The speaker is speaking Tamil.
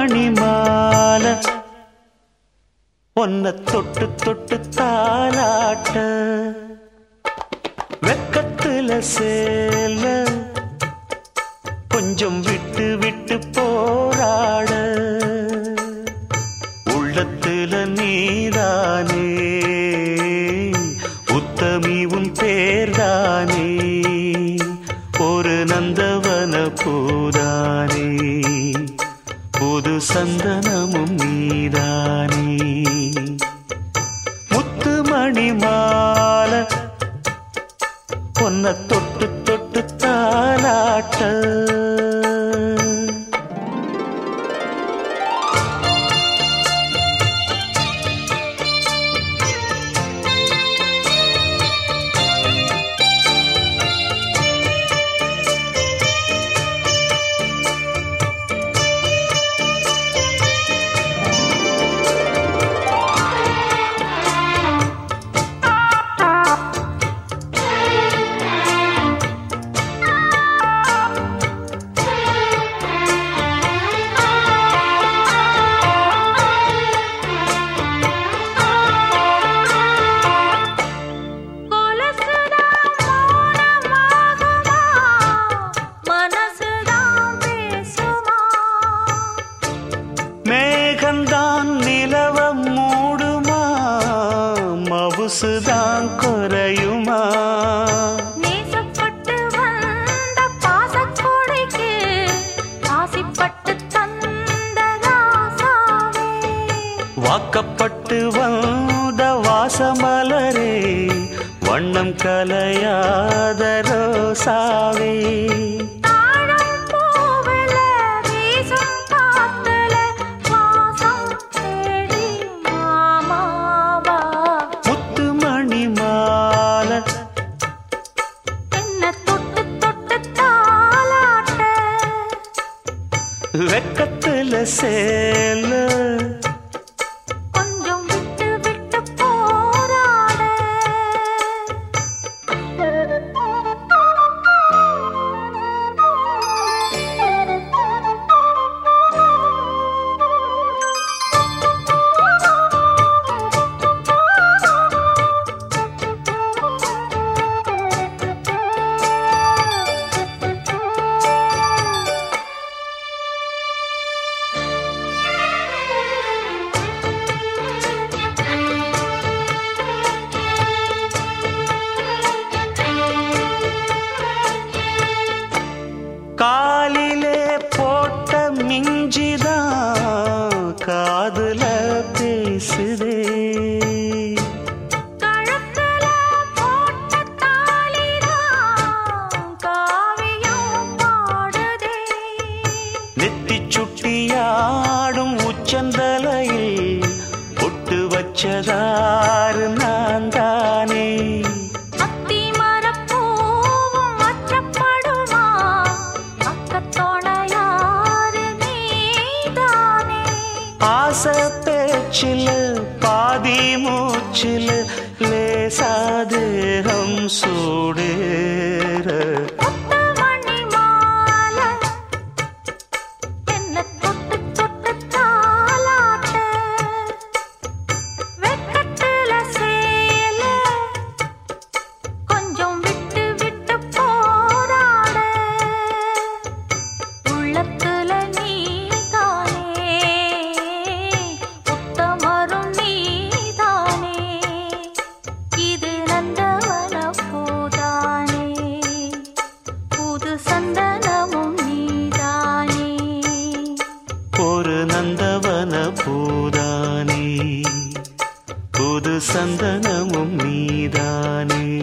மணி மாலை ஒன்ன தொட்டு தொட்டு தாலாட்ட. வெக்கத்துல சேல. கொஞ்சம் விட்டு விட்டு போராட. மாலை. பொன்ன தொட்டு தொட்டு தாலாட்ட மேகந்தான் நிலவ மூடுமா? மவுசுதான் குறையுமா. வாக்கப்பட்டு வந்த வாசமலரே வண்ணம் கலையாத ரோசாவே. வெக்கத்துல சேல. நெத்தி சுட்டியாடும் உச்சந்தலையில் பொட்டு வச்சதாறு நான் தானே ஆசை பேச்சில் பாதி மூச்சில் லேசாதேகம் சூடு. சந்தனமும் நீதானே.